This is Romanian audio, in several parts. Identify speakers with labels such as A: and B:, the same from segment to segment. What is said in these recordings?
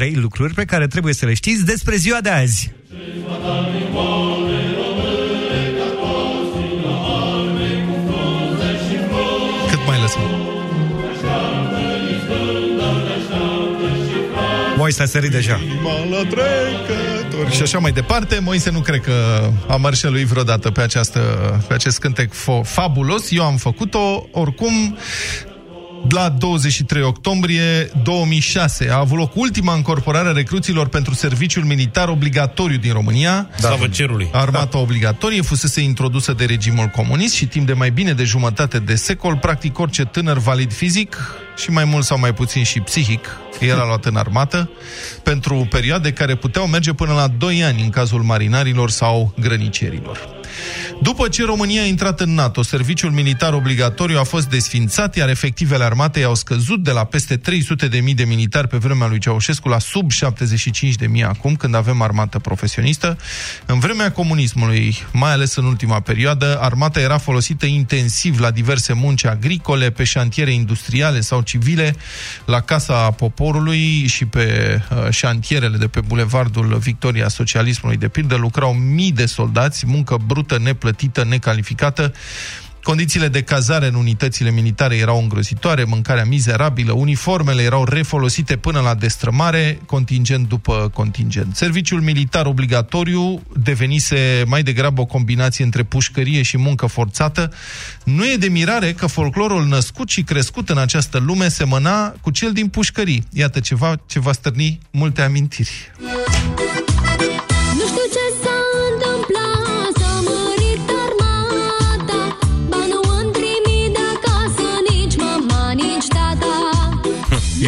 A: trei lucruri pe care trebuie să le știți despre ziua de azi.
B: Cât mai lăsăm?
A: Moise a sărit deja.
B: la trecători și așa mai departe. Moise nu cred că a mărșăluit vreodată pe, această, pe acest cântec fo- fabulos. Eu am făcut-o. Oricum, la 23 octombrie 2006 a avut loc ultima încorporare a recruților pentru serviciul militar obligatoriu din România.
C: Slavă cerului.
B: Armata obligatorie fusese introdusă de regimul comunist și timp de mai bine de jumătate de secol, practic orice tânăr valid fizic și mai mult sau mai puțin și psihic era luat în armată pentru perioade care puteau merge până la 2 ani în cazul marinarilor sau grănicierilor. După ce România a intrat în NATO, serviciul militar obligatoriu a fost desfințat, iar efectivele armatei au scăzut de la peste 300 de mii de militari pe vremea lui Ceaușescu la sub 75 de mii acum, când avem armată profesionistă. În vremea comunismului, mai ales în ultima perioadă, armata era folosită intensiv la diverse munci agricole, pe șantiere industriale sau civile, la Casa Poporului și pe uh, șantierele de pe bulevardul Victoria Socialismului, de pildă, lucrau mii de soldați, muncă brută, neplătită, necalificată, Condițiile de cazare în unitățile militare erau îngrozitoare, mâncarea mizerabilă, uniformele erau refolosite până la destrămare, contingent după contingent. Serviciul militar obligatoriu devenise mai degrabă o combinație între pușcărie și muncă forțată. Nu e de mirare că folclorul născut și crescut în această lume semăna cu cel din pușcării. Iată ceva ce va stârni multe amintiri.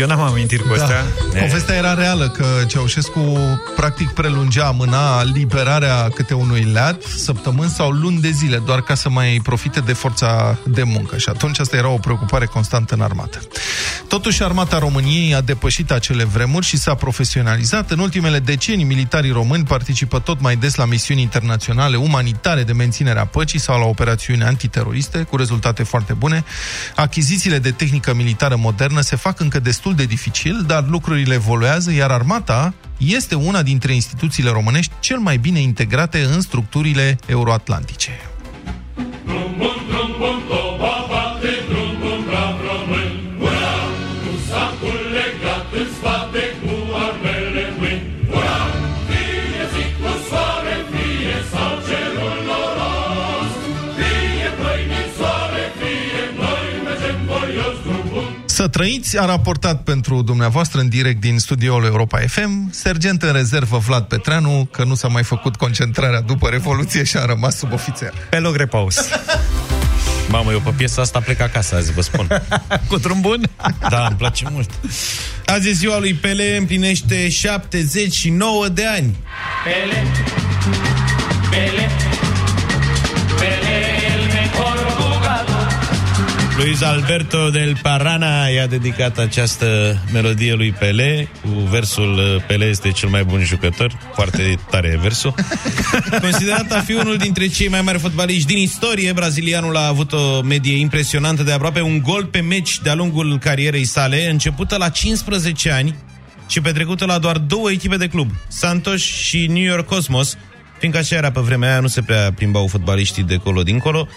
A: Eu n-am amintiri cu astea.
B: Da. Povestea era reală că Ceaușescu practic prelungea, amâna liberarea câte unui leat săptămâni sau luni de zile, doar ca să mai profite de forța de muncă. Și atunci asta era o preocupare constantă în armată. Totuși, armata României a depășit acele vremuri și s-a profesionalizat. În ultimele decenii, militarii români participă tot mai des la misiuni internaționale umanitare de menținere a păcii sau la operațiuni antiteroriste, cu rezultate foarte bune. Achizițiile de tehnică militară modernă se fac încă destul de dificil, dar lucrurile evoluează, iar armata este una dintre instituțiile românești cel mai bine integrate în structurile euroatlantice. Să trăiți, a raportat pentru dumneavoastră în direct din studioul Europa FM, sergent în rezervă Vlad Petreanu, că nu s-a mai făcut concentrarea după Revoluție și a rămas sub ofițer.
A: Pe loc repaus.
C: Mamă, eu pe piesa asta plec acasă azi, vă spun.
A: Cu drum bun?
C: Da, îmi place mult. Azi e ziua lui Pele, împlinește 79 de ani.
D: Pele, Pele, Pele,
C: Luis Alberto del Parana i-a dedicat această melodie lui Pele cu versul uh, Pele este cel mai bun jucător. Foarte tare e versul. Considerat a fi unul dintre cei mai mari fotbaliști din istorie, brazilianul a avut o medie impresionantă de aproape un gol pe meci de-a lungul carierei sale, începută la 15 ani și petrecută la doar două echipe de club, Santos și New York Cosmos, fiindcă așa era pe vremea aia, nu se prea plimbau fotbaliștii de colo-dincolo.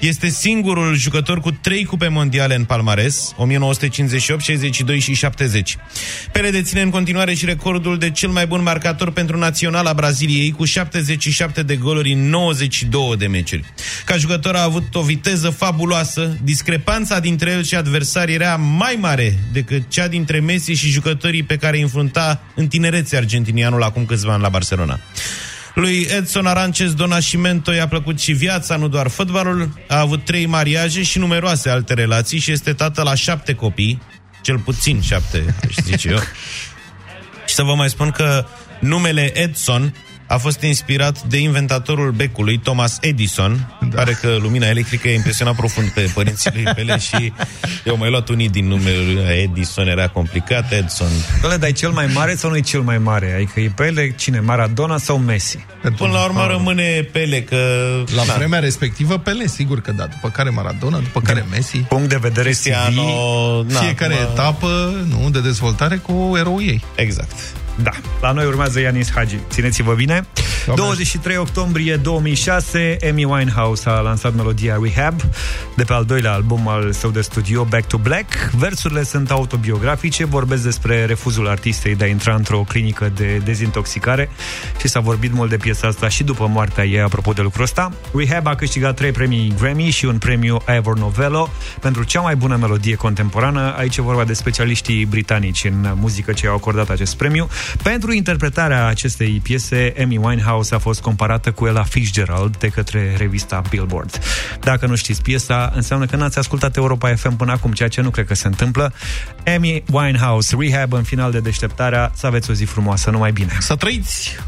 C: Este singurul jucător cu trei cupe mondiale în palmares, 1958, 62 și 70. Pele deține în continuare și recordul de cel mai bun marcator pentru naționala Braziliei, cu 77 de goluri în 92 de meciuri. Ca jucător a avut o viteză fabuloasă, discrepanța dintre el și adversari era mai mare decât cea dintre Messi și jucătorii pe care îi înfrunta în tinerețe argentinianul acum câțiva ani la Barcelona. Lui Edson Arances do Nascimento i-a plăcut și viața, nu doar fotbalul. A avut trei mariaje și numeroase alte relații și este tată la șapte copii, cel puțin șapte, aș zice eu. Și să vă mai spun că numele Edson a fost inspirat de inventatorul becului, Thomas Edison, Da. Pare că lumina electrică a impresionat profund pe părinții lui Pele și eu mai luat unii din numele lui Edison, era complicat, Edson.
A: Doamne, dar e cel mai mare sau nu e cel mai mare? Adică e Pele, cine? Maradona sau Messi?
C: Până la urmă rămâne Pele, că...
B: La
C: na,
B: vremea respectivă, Pele, sigur că da. După care Maradona, după care Messi.
A: Punct de vedere
C: Cristiano,
A: CV,
C: na,
B: Fiecare
C: acum-
B: etapă nu, de dezvoltare cu eroul ei.
C: Exact.
A: Da, la noi urmează Ianis Hagi. Țineți-vă bine. 23 octombrie 2006, Amy Winehouse a lansat melodia Rehab de pe al doilea album al său de studio, Back to Black. Versurile sunt autobiografice, vorbesc despre refuzul artistei de a intra într-o clinică de dezintoxicare și s-a vorbit mult de piesa asta și după moartea ei, apropo de lucrul ăsta. Rehab a câștigat trei premii Grammy și un premiu Ivor Novello pentru cea mai bună melodie contemporană. Aici e vorba de specialiștii britanici în muzică ce au acordat acest premiu. Pentru interpretarea acestei piese, Amy Winehouse a fost comparată cu Ella Fitzgerald de către revista Billboard. Dacă nu știți piesa, înseamnă că n-ați ascultat Europa FM până acum, ceea ce nu cred că se întâmplă. Amy Winehouse, Rehab în final de deșteptarea. Să aveți o zi frumoasă, numai bine!
B: Să trăiți!